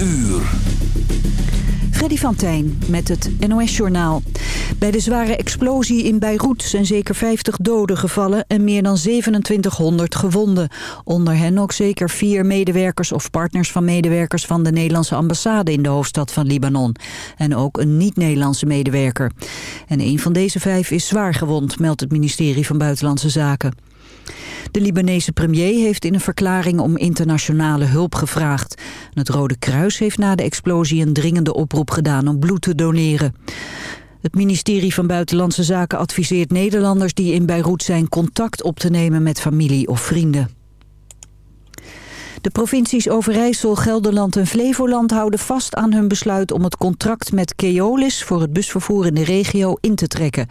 uur. Freddy van Tijn met het NOS-journaal. Bij de zware explosie in Beirut zijn zeker 50 doden gevallen en meer dan 2700 gewonden. Onder hen ook zeker vier medewerkers of partners van medewerkers van de Nederlandse ambassade in de hoofdstad van Libanon. En ook een niet-Nederlandse medewerker. En een van deze vijf is zwaar gewond, meldt het ministerie van Buitenlandse Zaken. De Libanese premier heeft in een verklaring om internationale hulp gevraagd. Het Rode Kruis heeft na de explosie een dringende oproep gedaan om bloed te doneren. Het ministerie van Buitenlandse Zaken adviseert Nederlanders die in Beirut zijn contact op te nemen met familie of vrienden. De provincies Overijssel, Gelderland en Flevoland houden vast aan hun besluit om het contract met Keolis voor het busvervoer in de regio in te trekken.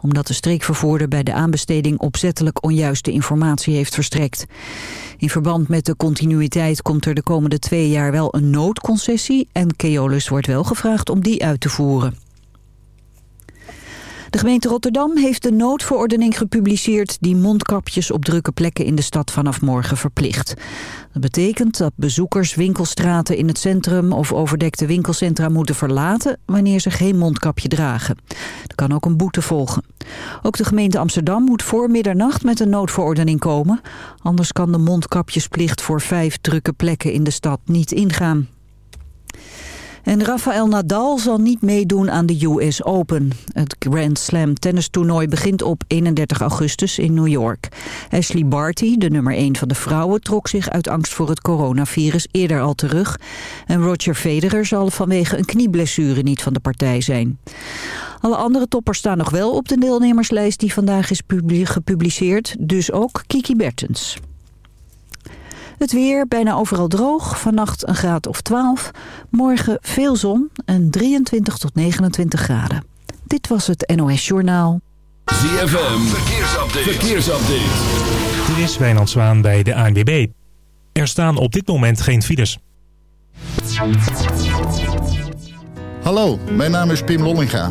Omdat de streekvervoerder bij de aanbesteding opzettelijk onjuiste informatie heeft verstrekt. In verband met de continuïteit komt er de komende twee jaar wel een noodconcessie en Keolis wordt wel gevraagd om die uit te voeren. De gemeente Rotterdam heeft de noodverordening gepubliceerd... die mondkapjes op drukke plekken in de stad vanaf morgen verplicht. Dat betekent dat bezoekers winkelstraten in het centrum... of overdekte winkelcentra moeten verlaten... wanneer ze geen mondkapje dragen. Er kan ook een boete volgen. Ook de gemeente Amsterdam moet voor middernacht met een noodverordening komen. Anders kan de mondkapjesplicht voor vijf drukke plekken in de stad niet ingaan. En Rafael Nadal zal niet meedoen aan de US Open. Het Grand Slam tennistoernooi begint op 31 augustus in New York. Ashley Barty, de nummer 1 van de vrouwen, trok zich uit angst voor het coronavirus eerder al terug. En Roger Federer zal vanwege een knieblessure niet van de partij zijn. Alle andere toppers staan nog wel op de deelnemerslijst die vandaag is gepubliceerd, dus ook Kiki Bertens. Het weer bijna overal droog. Vannacht een graad of 12. Morgen veel zon en 23 tot 29 graden. Dit was het NOS Journaal. ZFM, verkeersupdate. verkeersupdate. Dit is Wijnand Zwaan bij de ANWB. Er staan op dit moment geen files. Hallo, mijn naam is Pim Lollinga.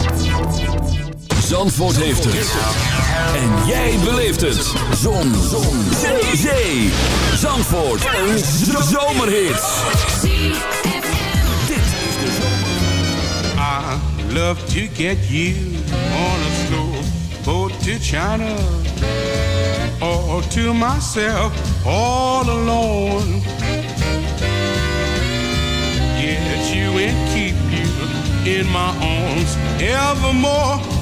Zandvoort heeft het. En jij beleeft het. Zon. Zon. Zee. Zee. Zandvoort. Een zomerhit. Dit is de zomer. I love to get you on a slow to China. Or to myself all alone. Get you and keep you in my arms evermore.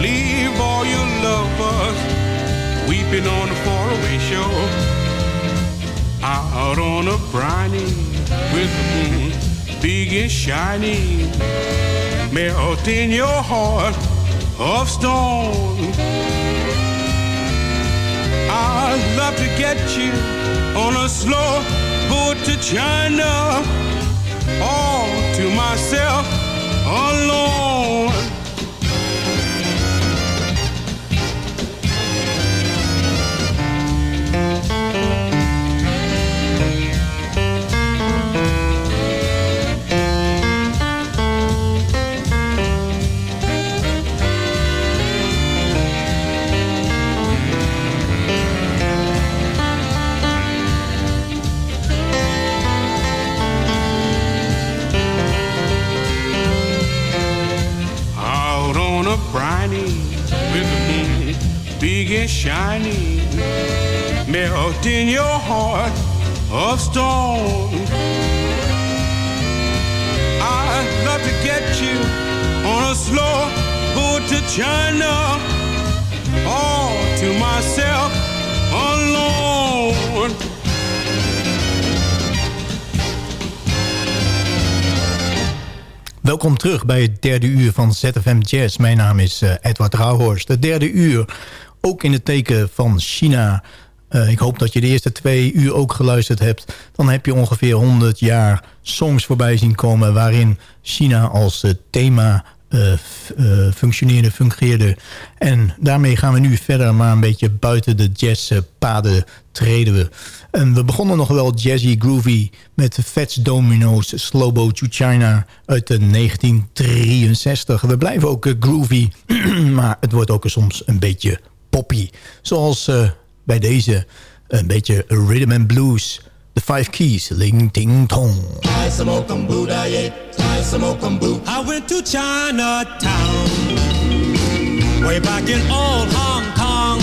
Leave all your lovers weeping on the faraway shore. Out on a briny with the moon big and shiny, melting your heart of stone. I'd love to get you on a slow boat to China, all to myself alone. Of stone. I'd love to get you on a slow boat to China, all to myself alone. Welkom terug bij het derde uur van ZFM Jazz. Mijn naam is eh, Edward Rauhorst. Het derde uur, ook in het teken van China... Uh, ik hoop dat je de eerste twee uur ook geluisterd hebt. Dan heb je ongeveer 100 jaar songs voorbij zien komen... waarin China als uh, thema uh, functioneerde, fungeerde. En daarmee gaan we nu verder, maar een beetje buiten de jazzpaden treden we. En we begonnen nog wel jazzy groovy met Fats Domino's Slowbo to China uit de 1963. We blijven ook groovy, maar het wordt ook soms een beetje poppy. Zoals bij deze een beetje rhythm and blues. The Five Keys, Ling Ting Tong. I went to Chinatown Way back in old Hong Kong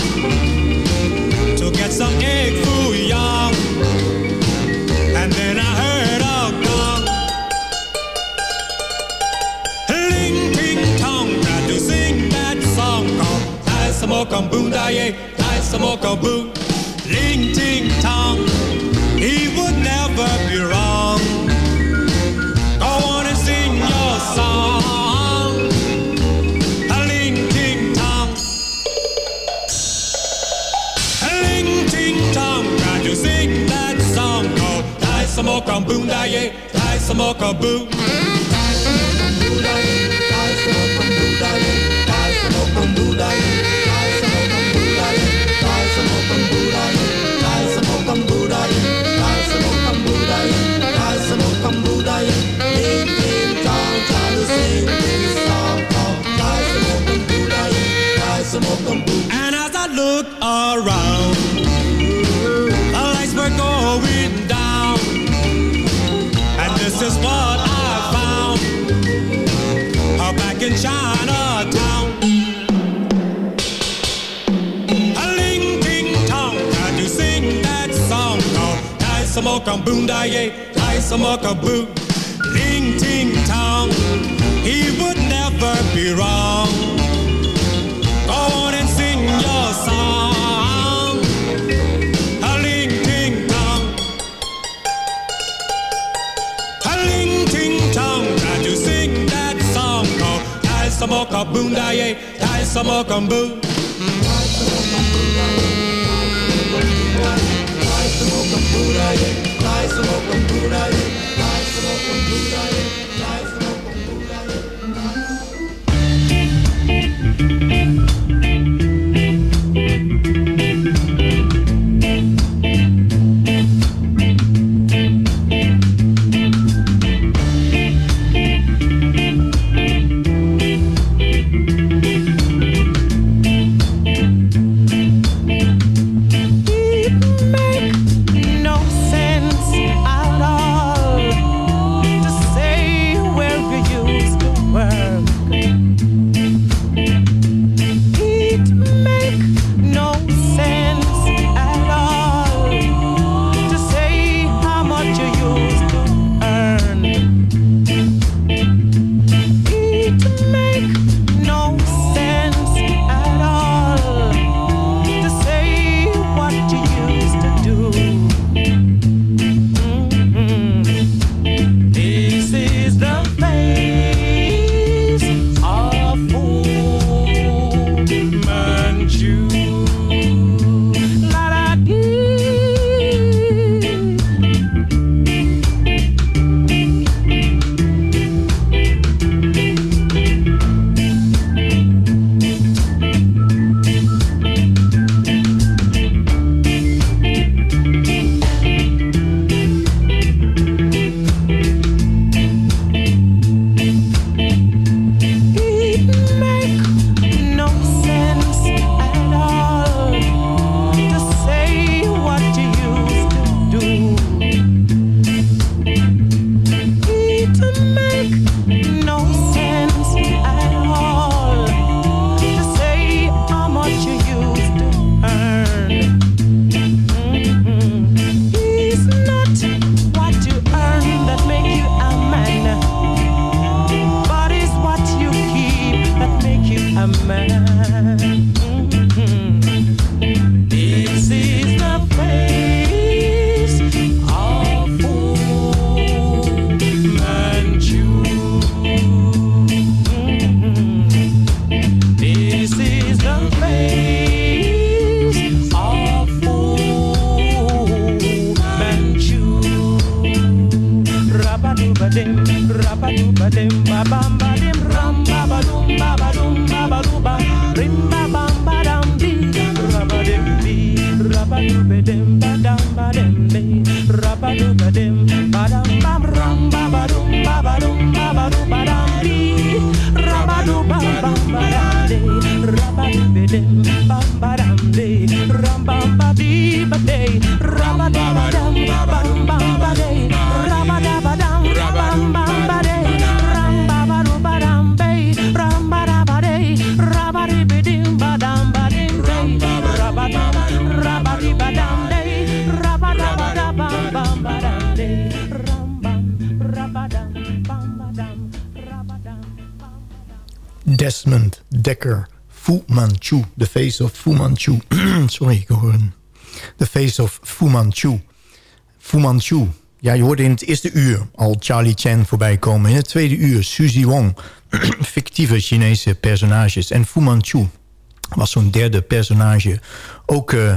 Of Fu Manchu. Sorry, ik hoor een... The Face of Fu Manchu. Fu Manchu. Ja, je hoorde in het eerste uur al Charlie Chan voorbij komen. In het tweede uur Suzy Wong. Fictieve Chinese personages. En Fu Manchu was zo'n derde personage. Ook eh,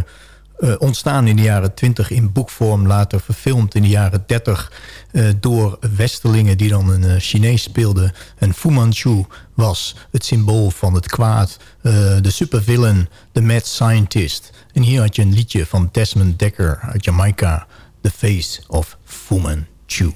eh, ontstaan in de jaren 20 in boekvorm. Later verfilmd in de jaren 30 eh, door Westerlingen die dan een eh, Chinees speelden. En Fu Manchu was het symbool van het kwaad. de supervillain, de mad scientist. En hier had je een liedje van Desmond Dekker uit Jamaica. The Face of Fu Manchu.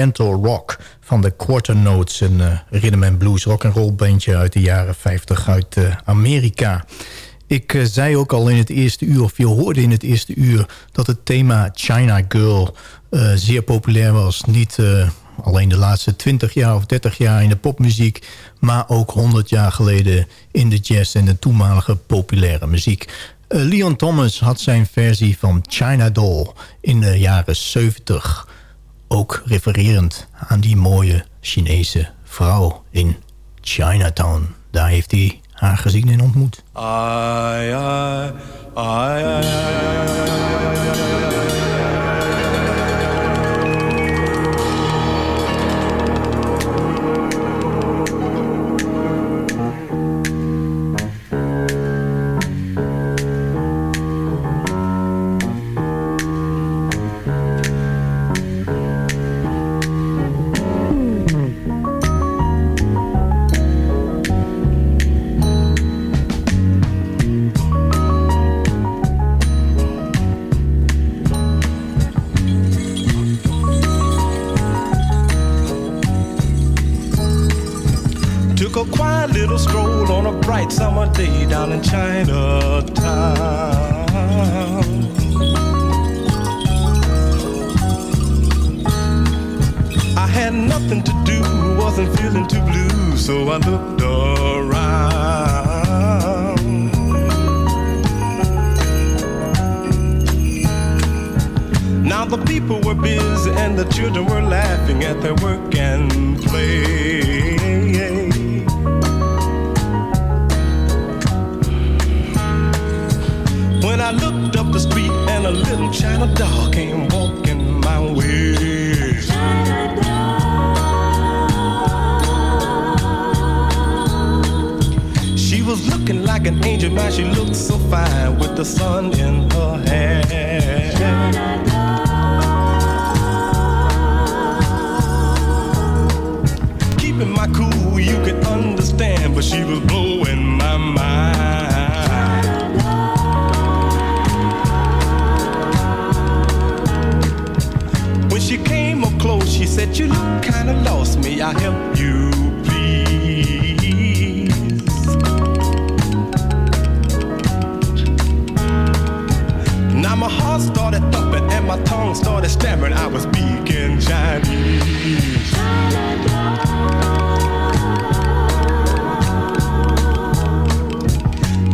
Oriental Rock van de Quarter Notes... een eh, rhythm and blues rock and roll bandje uit de jaren 50 uit eh, Amerika. Ik eh, zei ook al in het eerste uur, of je hoorde in het eerste uur... dat het thema China Girl zeer populair was. Niet alleen de laatste 20 jaar of 30 jaar in de popmuziek... maar ook 100 jaar geleden in de jazz en de toenmalige populaire muziek. Leon Thomas had zijn versie van China Doll in de jaren 70 ook refererend aan die mooie Chinese vrouw in Chinatown. Daar heeft hij haar gezien en ontmoet. Little stroll on a bright summer day down in Chinatown. I had nothing to do, wasn't feeling too blue, so I looked around. Now the people were busy and the children were laughing at their work and play. And a little China doll came walking my way. She was looking like an angel, man. She looked so fine with the sun in her hair. Keeping my cool, you can understand, but she was blowing my mind. Said, You look kinda lost. May I help you, please? Now my heart started thumping and my tongue started stammering. I was speaking Chinese.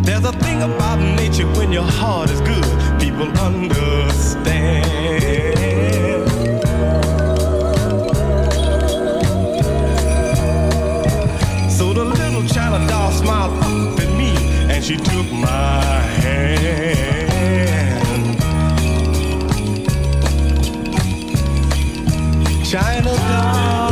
There's a thing about nature when your heart is good, people understand. Smiled up at me and she took my hand. China doll.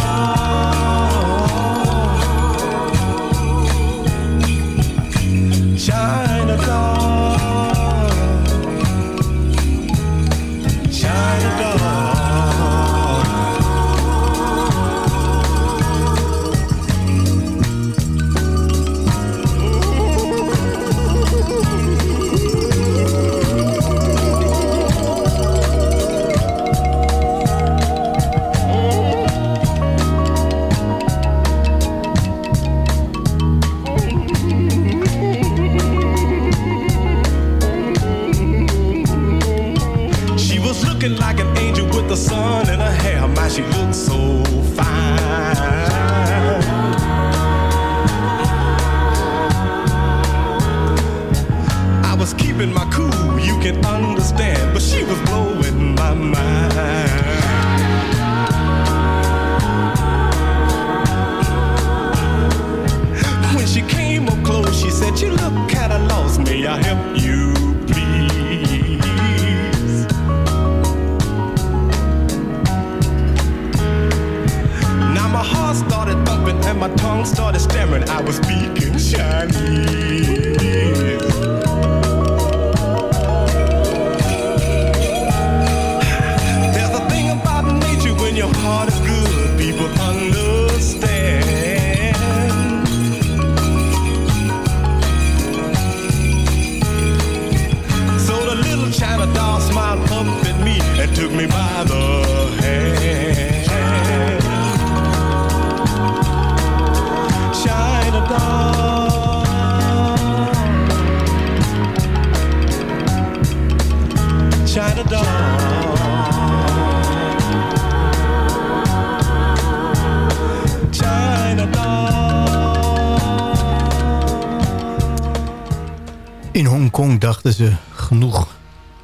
Hongkong dachten ze genoeg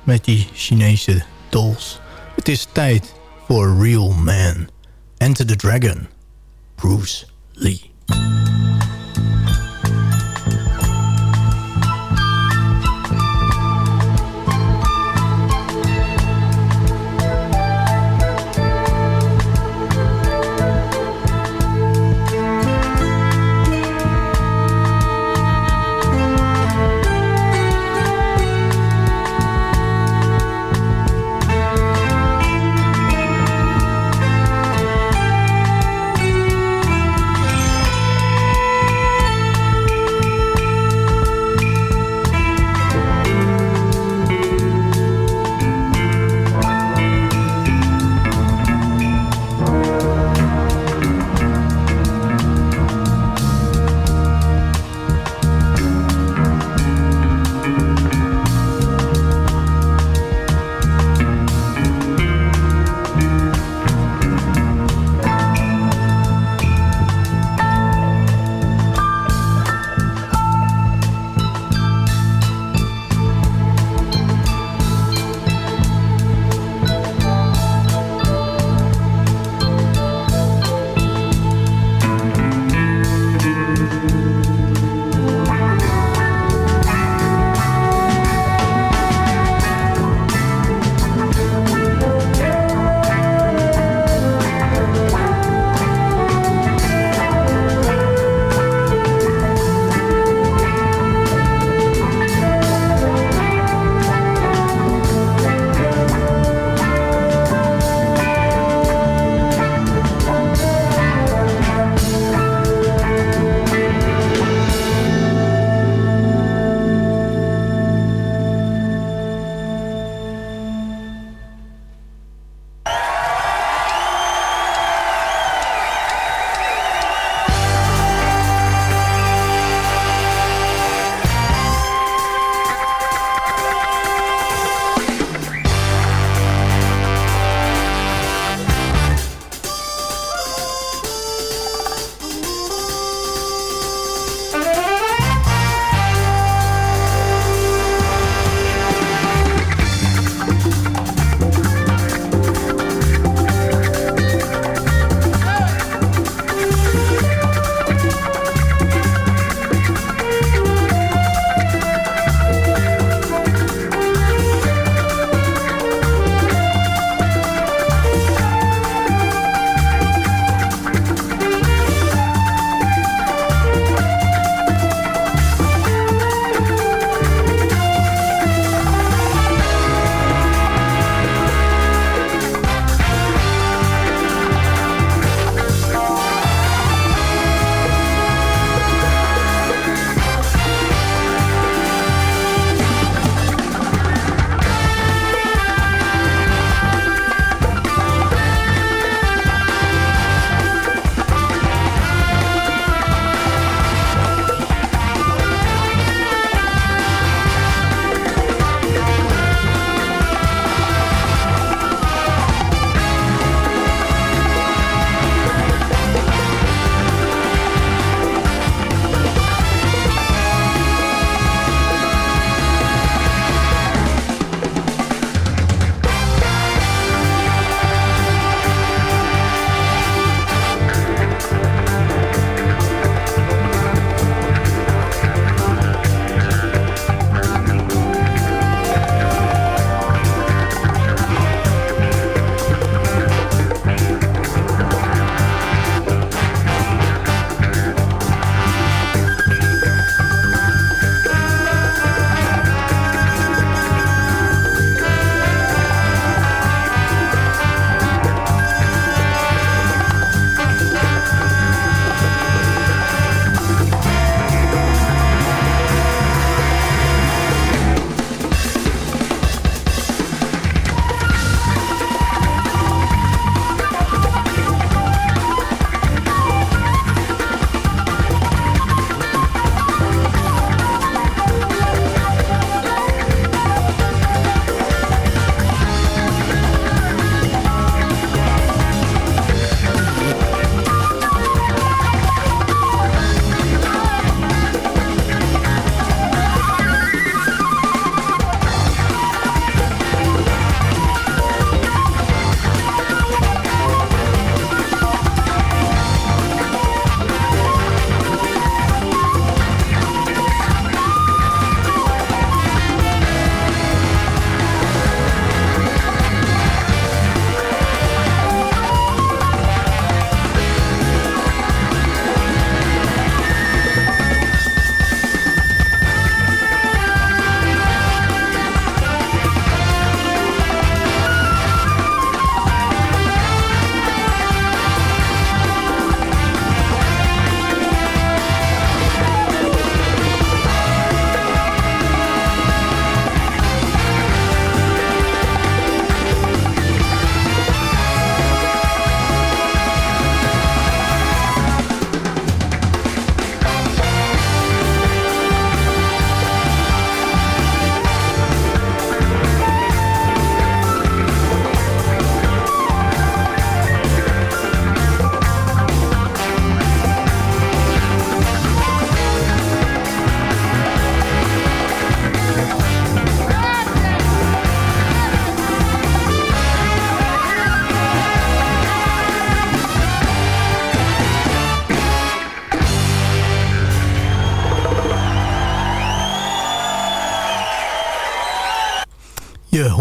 met die Chinese dolls. Het is tijd voor Real Man. Enter the Dragon. Bruce Lee.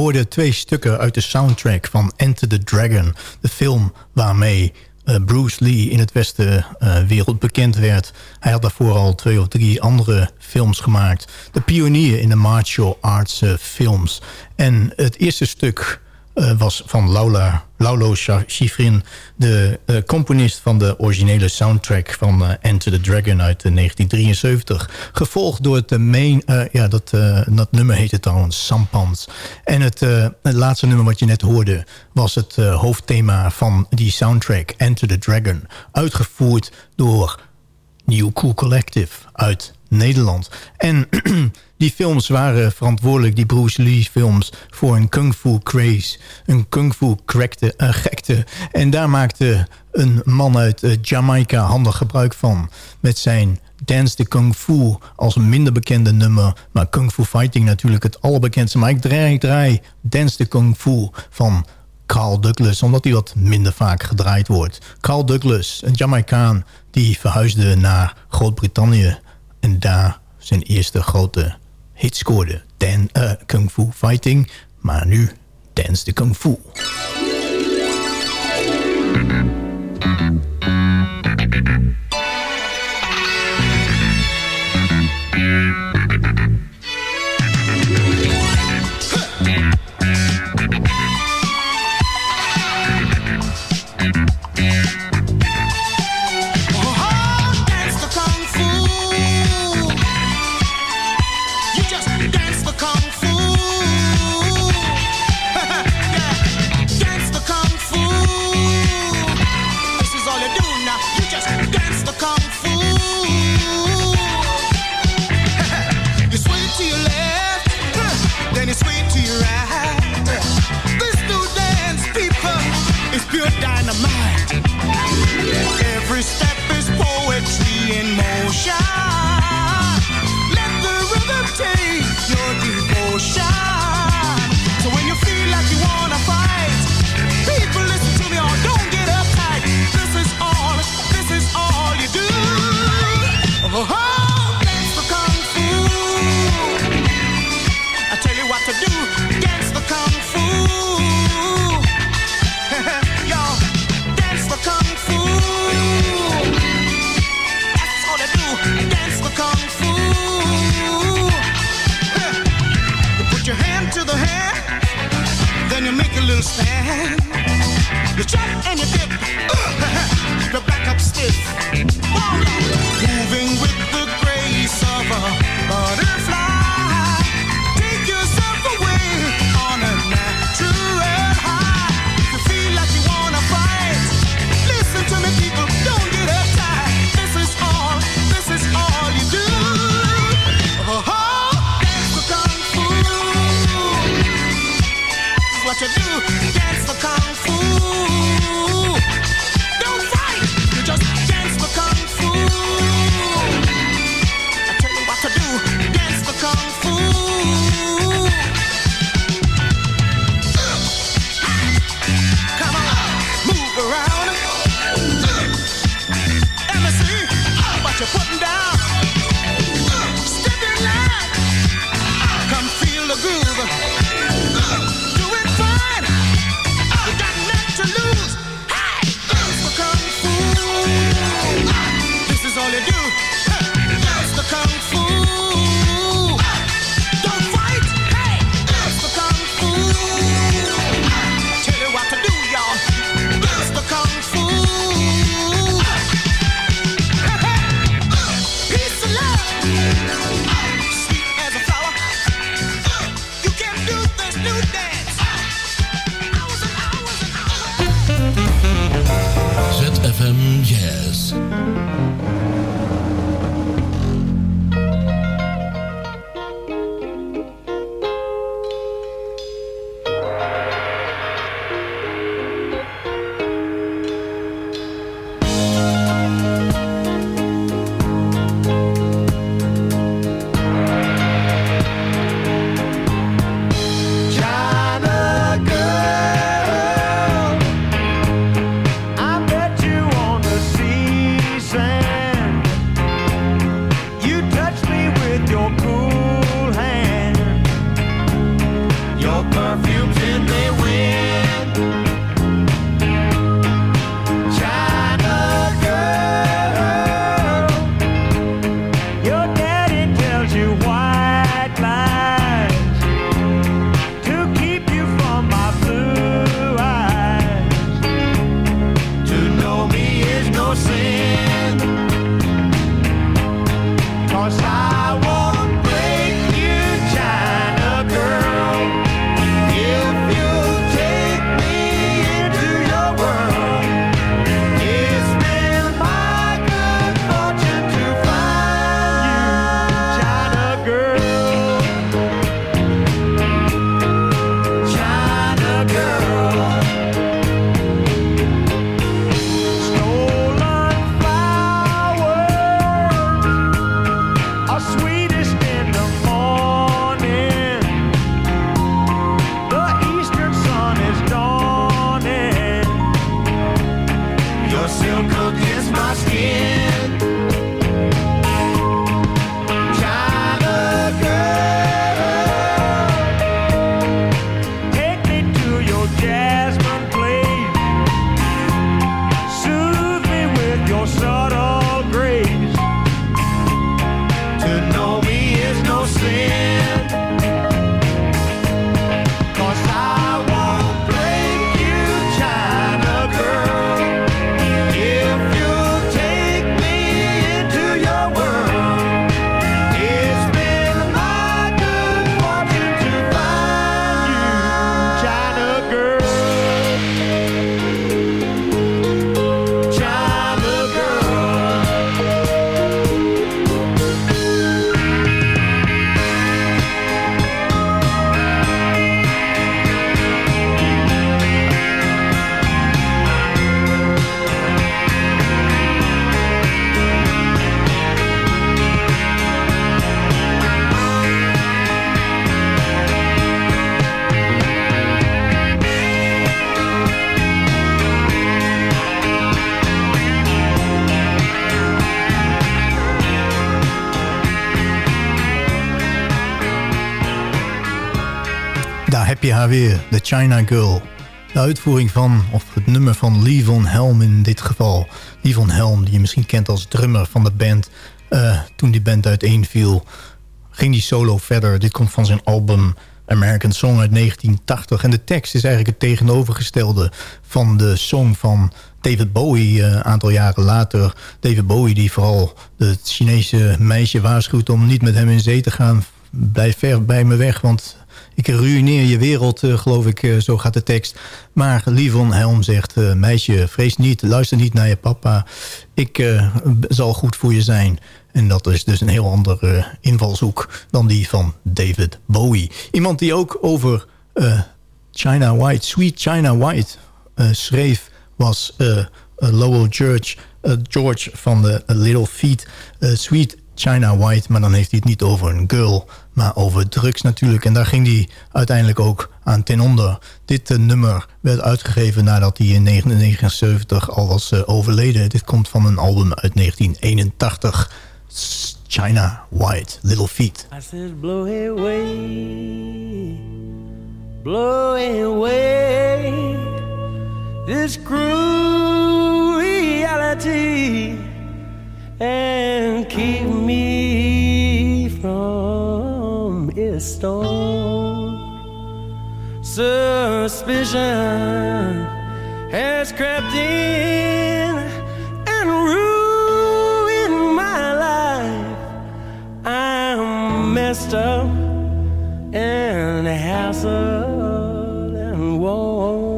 Hoorde twee stukken uit de soundtrack van Enter the Dragon. De film waarmee uh, Bruce Lee in het Westen uh, wereld bekend werd. Hij had daarvoor al twee of drie andere films gemaakt. De pionier in de martial arts uh, films. En het eerste stuk was van Laula, Laulo Schifrin... de uh, componist van de originele soundtrack van uh, Enter the Dragon uit 1973. Gevolgd door het main... ja, dat, dat nummer heette trouwens Sampans. En het, het laatste nummer wat je net hoorde... was het hoofdthema van die soundtrack Enter the Dragon. Uitgevoerd door New Cool Collective uit Nederland. En die films waren verantwoordelijk, die Bruce Lee films... voor een kung fu craze, een kung fu gekte, uh, gekte. En daar maakte een man uit uh, Jamaica handig gebruik van... met zijn Dance the Kung Fu als een minder bekende nummer... maar Kung Fu Fighting natuurlijk het allerbekendste. Maar ik draai, ik draai Dance the Kung Fu van Carl Douglas... omdat die wat minder vaak gedraaid wordt. Carl Douglas, een Jamaicaan, die verhuisde naar Groot-Brittannië... en daar zijn eerste grote hit scoorde. Dan, uh, Kung Fu Fighting, maar nu Dance the Kung Fu. shine You drop and you dip weer, de China Girl. De uitvoering van, of het nummer van Lee Helm in dit geval. Lee Helm, die je misschien kent als drummer van de band. Uh, toen die band uiteenviel, ging die solo verder. Dit komt van zijn album American Song uit 1980. En de tekst is eigenlijk het tegenovergestelde van de song van David Bowie een uh, aantal jaren later. David Bowie die vooral het Chinese meisje waarschuwt om niet met hem in zee te gaan. Blijf ver bij me weg, want ik ruïneer je wereld, uh, geloof ik, uh, zo gaat de tekst. Maar Livon Helm zegt, uh, meisje, vrees niet, luister niet naar je papa. Ik zal goed voor je zijn. En dat is dus een heel andere invalshoek dan die van David Bowie. Iemand die ook over China White, Sweet China White, schreef... was Lowell George, George van de Little Feet. Sweet China White, maar dan heeft hij het niet over een girl, maar over drugs natuurlijk. En daar ging hij uiteindelijk ook aan ten onder. Dit uh, nummer werd uitgegeven nadat hij in 1979 al was uh, overleden. Dit komt van een album uit 1981. China White, Little Feet. I blow away, blow away this cruel reality and keep me from its storm. Suspicion has crept in and ruined my life. I'm messed up and hassled and worn.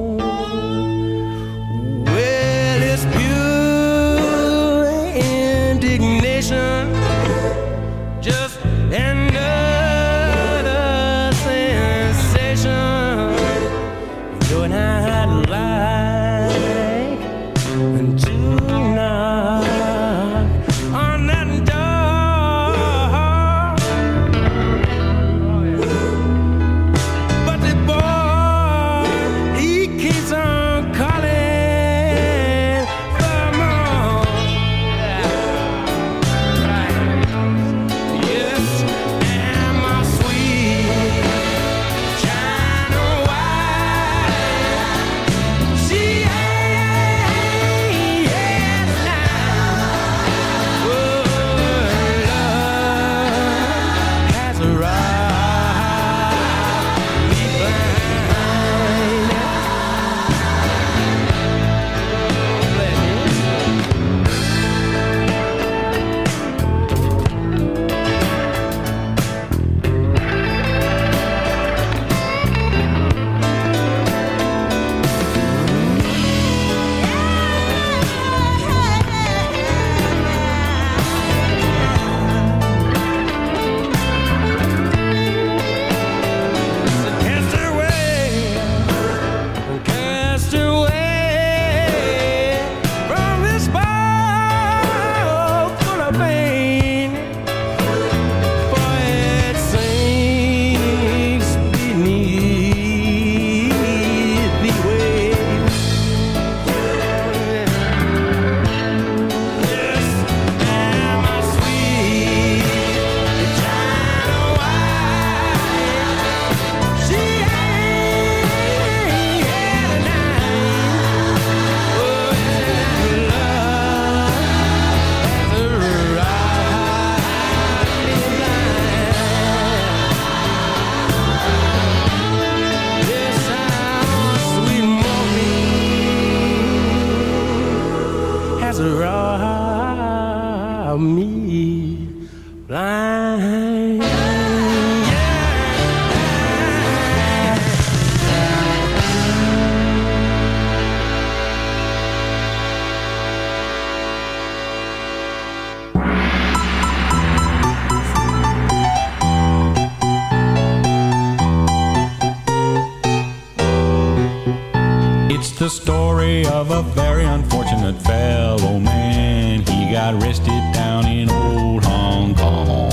Story of a very unfortunate fellow man. He got arrested down in old Hong Kong.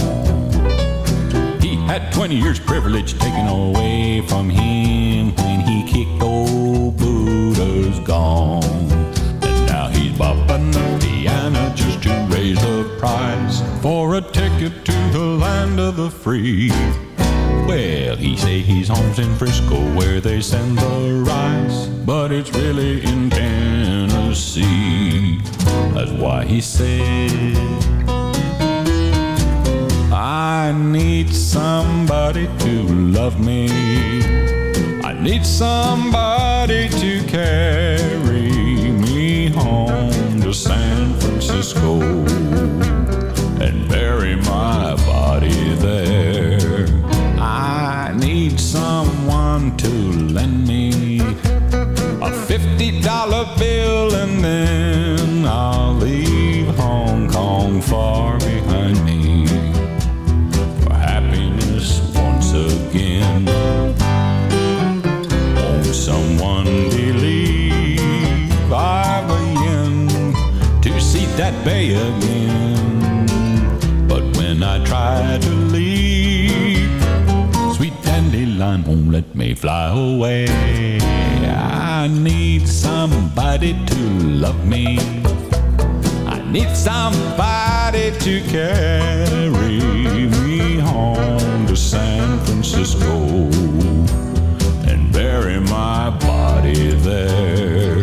He had 20 years privilege taken away from him when he kicked old Buddha's gone. And now he's bopping the piano just to raise the price for a ticket to the land of the free. Well, he say he's home's in Frisco where they send the rice, but it's really in Tennessee. That's why he said, I need somebody to love me. I need somebody to carry me home to San Francisco to lend me a fifty dollar bill and then I'll leave Hong Kong far behind me for happiness once again. Won't someone believe I begin to see that bay again? But when I try to leave, dandelion won't let me fly away. I need somebody to love me. I need somebody to carry me home to San Francisco and bury my body there.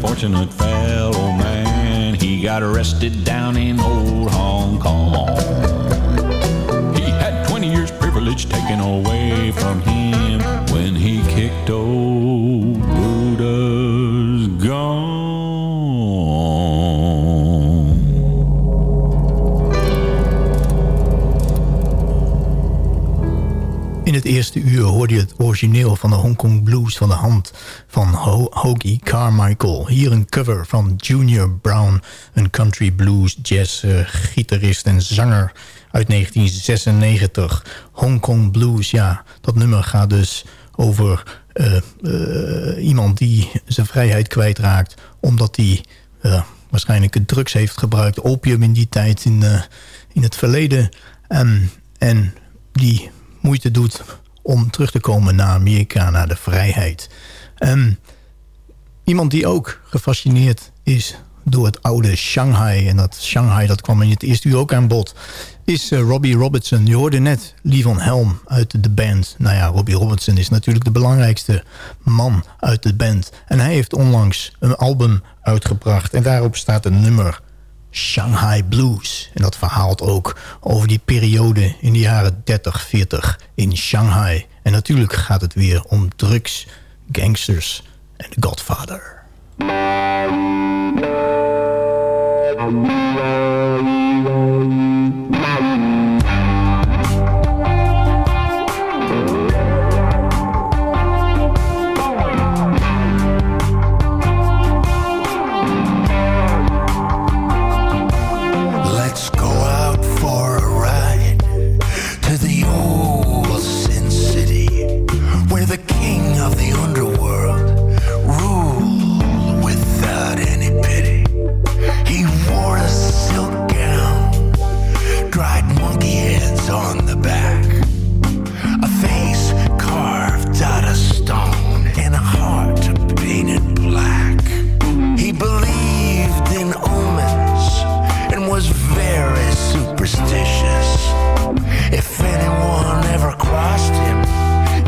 Unfortunate fellow man. He got arrested down in old Hong Kong. He had 20 years privilege taken away from him when he kicked old Buddha's gone. In het eerste uur hoorde je het origineel van de Hong Kong Blues van de hand Hoagie Carmichael. Hier een cover van Junior Brown, een country blues jazz eh, gitarist en zanger uit 1996. Hong Kong Blues, ja, dat nummer gaat dus over eh, eh, iemand die zijn vrijheid kwijtraakt omdat hij waarschijnlijk drugs heeft gebruikt, opium in die tijd in, in het verleden. En, en die moeite doet om terug te komen naar Amerika, naar de vrijheid. En iemand die ook gefascineerd is door het oude Shanghai... en dat Shanghai dat kwam in het eerste uur ook aan bod... is eh, Robbie Robertson. Je hoorde net Levon Helm uit de band. Nou ja, Robbie Robertson is natuurlijk de belangrijkste man uit de band. En hij heeft onlangs een album uitgebracht... en daarop staat een nummer Shanghai Blues. En dat verhaalt ook over die periode in de jaren 30, 40 in Shanghai. En natuurlijk gaat het weer om drugs, gangsters The Godfather.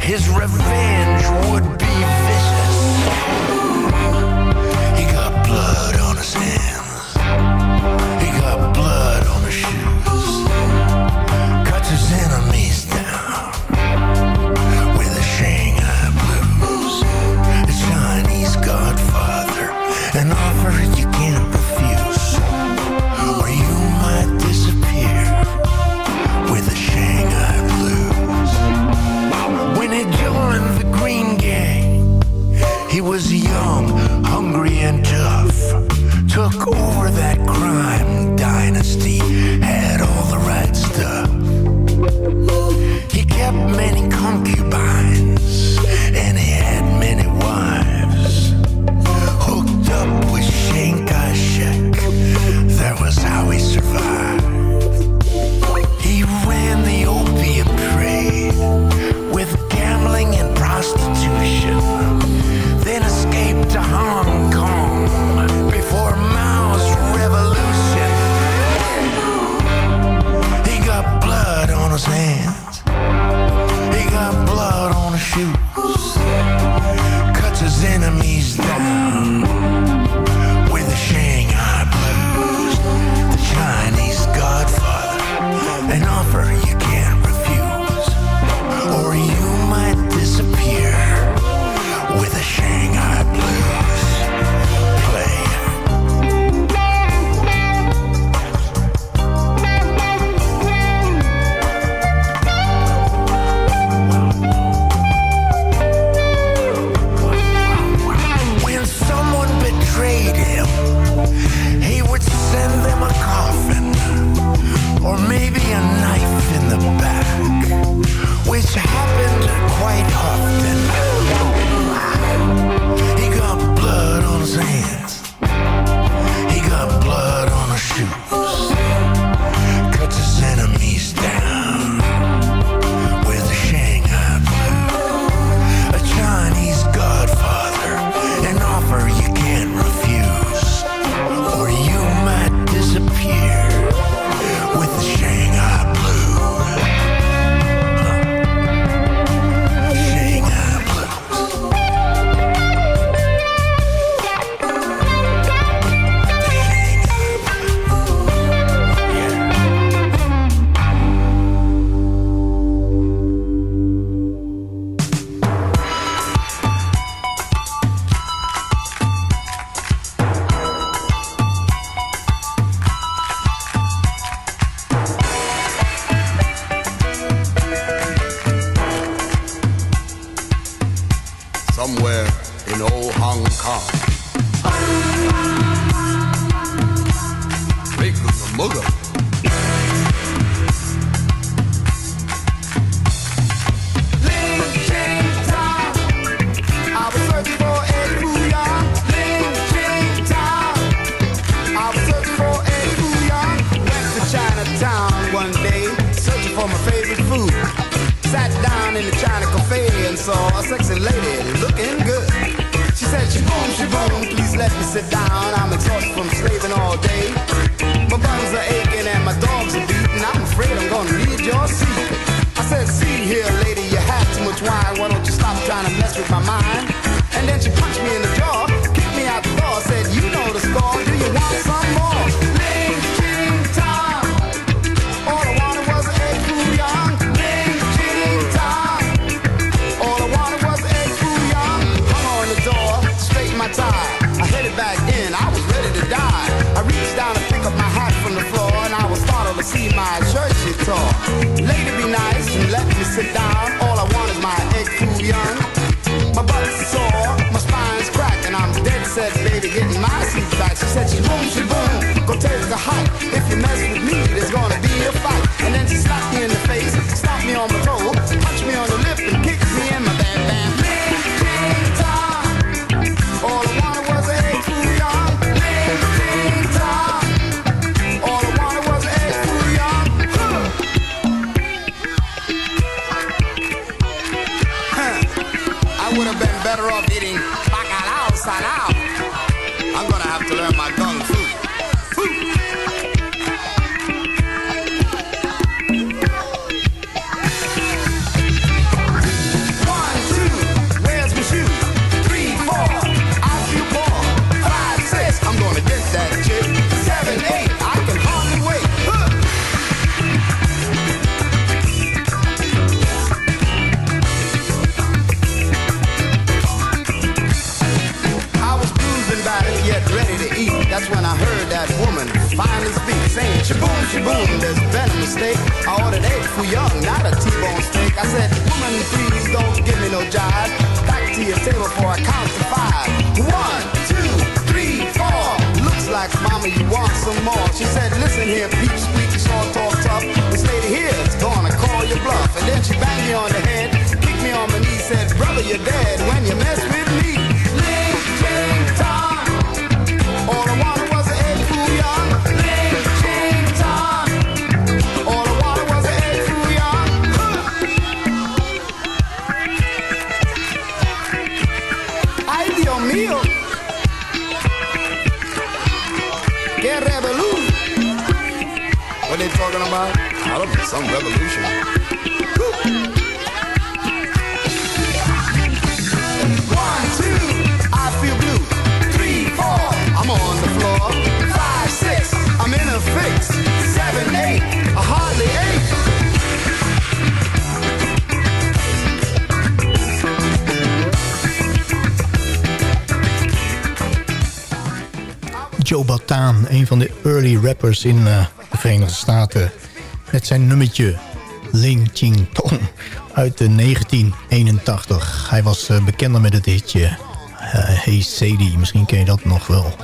his revenge. Rappers in eh, de Verenigde Staten. Met zijn nummertje Ling Ching Tong uit de 1981. Hij was eh, bekender met het hitje eh, Hey Sadie. Misschien ken je dat nog wel.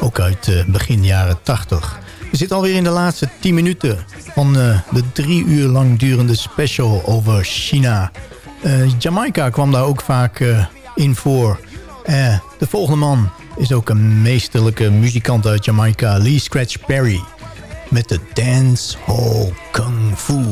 Ook uit begin jaren 80. We zitten alweer in de laatste 10 minuten van de drie uur lang durende special over China. Jamaica kwam daar ook vaak in voor. De volgende man is ook een meesterlijke muzikant uit Jamaica, Lee Scratch Perry. Met de Dance Hall Kung Fu.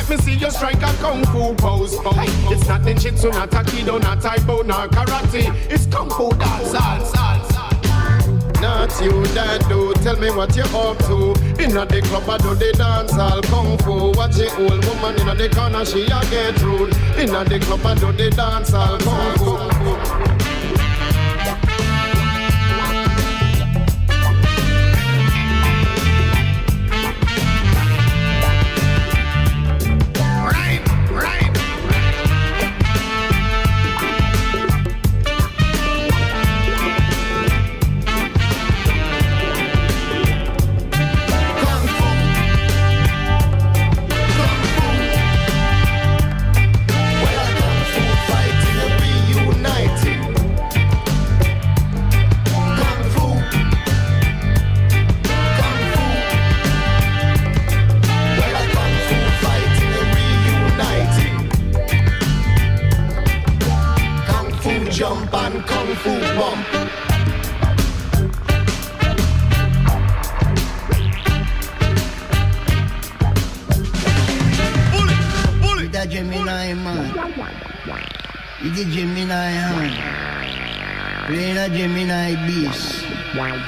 Let me see you strike a kung fu pose. Oh, it's not ninjutsu, not aikido, not taibo, not karate. It's kung fu dance, dance, dance. Not you that do, tell me what you up to. Inna the club, I do the dance all kung fu. Watch the old woman inna the corner, she a get rude. Inna the club, I do the dance all kung fu.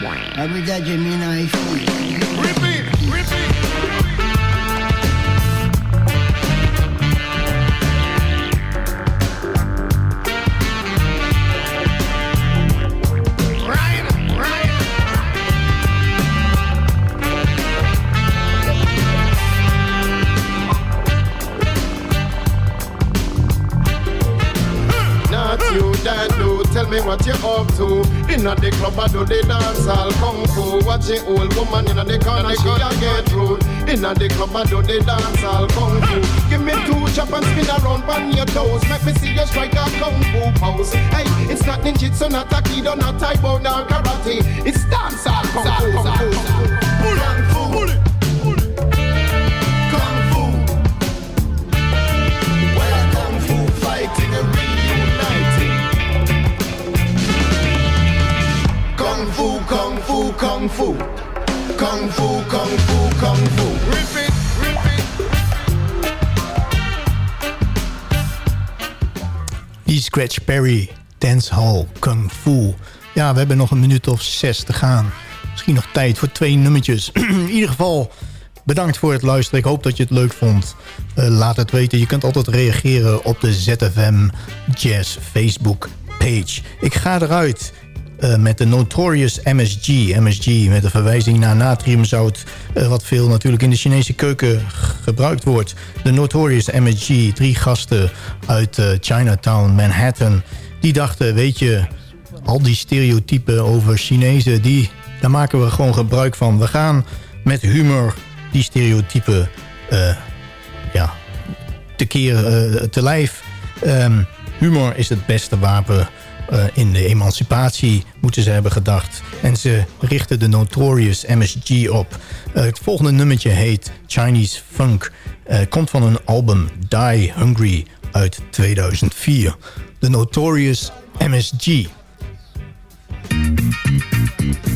Bass. And with a Gemini club, I do the dance all kung fu. Watch the old woman inna the corner, she a get rude. Inna the club, I do the dance all kung fu. Give me two chop and spin around on your toes. Make me see you strike a kung fu pose. Hey, it's not ninjutsu, not aikido, not taibo, not karate. It's dance all kung fu. Kung fu. kung fu. Kung fu, kung fu, kung fu. Die Scratch Perry, Dance Hall, Kung Fu. Ja, we hebben nog een minuut of zes te gaan. Misschien nog tijd voor twee nummertjes. In ieder geval, bedankt voor het luisteren. Ik hoop dat je het leuk vond. Eh, laat het weten. Je kunt altijd reageren op de ZFM Jazz Facebook page. Ik ga eruit eh, met de Notorious MSG. MSG met een verwijzing naar natriumzout... Eh, wat veel natuurlijk in de Chinese keuken gebruikt wordt. De Notorious MSG, drie gasten uit uh, Chinatown, Manhattan... die dachten, weet je, al die stereotypen over Chinezen... Die, daar maken we gewoon gebruik van. We gaan met humor die stereotypen ja, te keer te lijf... Ehm, humor is het beste wapen eh, in de emancipatie moeten ze hebben gedacht. En ze richten de Notorious MSG op. Eh, het volgende nummertje heet Chinese Funk. Eh, komt van hun album Die Hungry uit 2004. De Notorious MSG.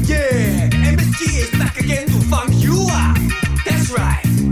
Yeah, MSG is back again to funk you up. That's right.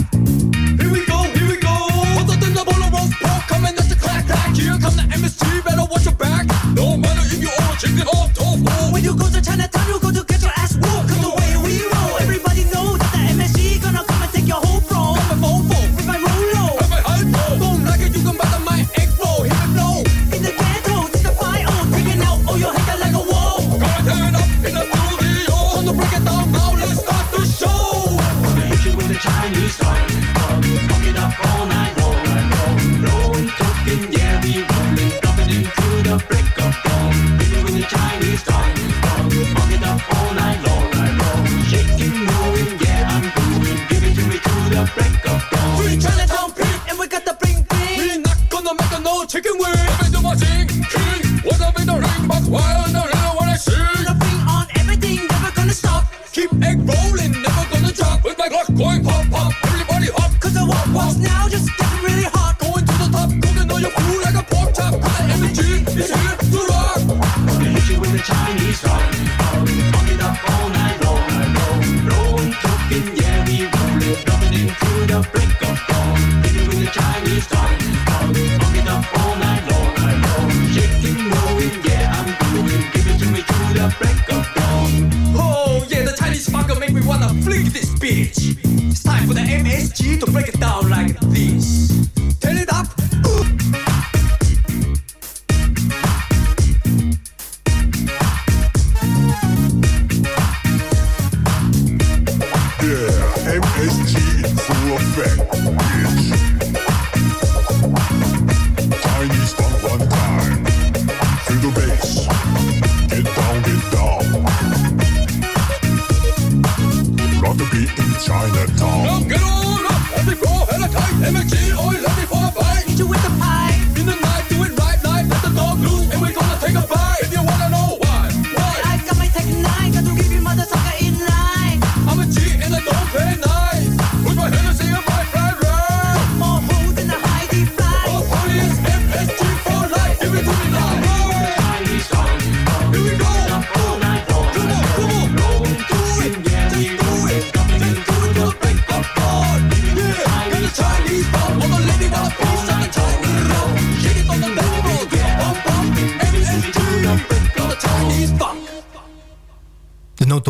Kom Now get on ik off the tijd. tight,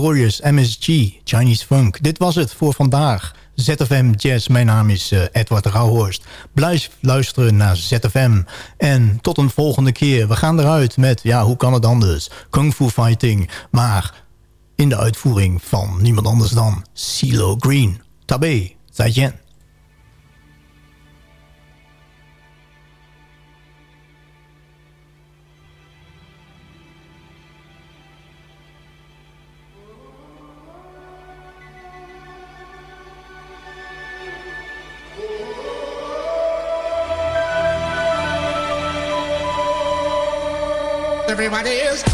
Notorious, MSG, Chinese Funk. Dit was het voor vandaag. ZFM Jazz, mijn naam is eh, Edward Rauhorst. Blijf luisteren naar ZFM. En tot een volgende keer. We gaan eruit met, ja, hoe kan het anders? Kung Fu Fighting, maar in de uitvoering van niemand anders dan CeeLo Green. Tabé, zaijian. everybody is.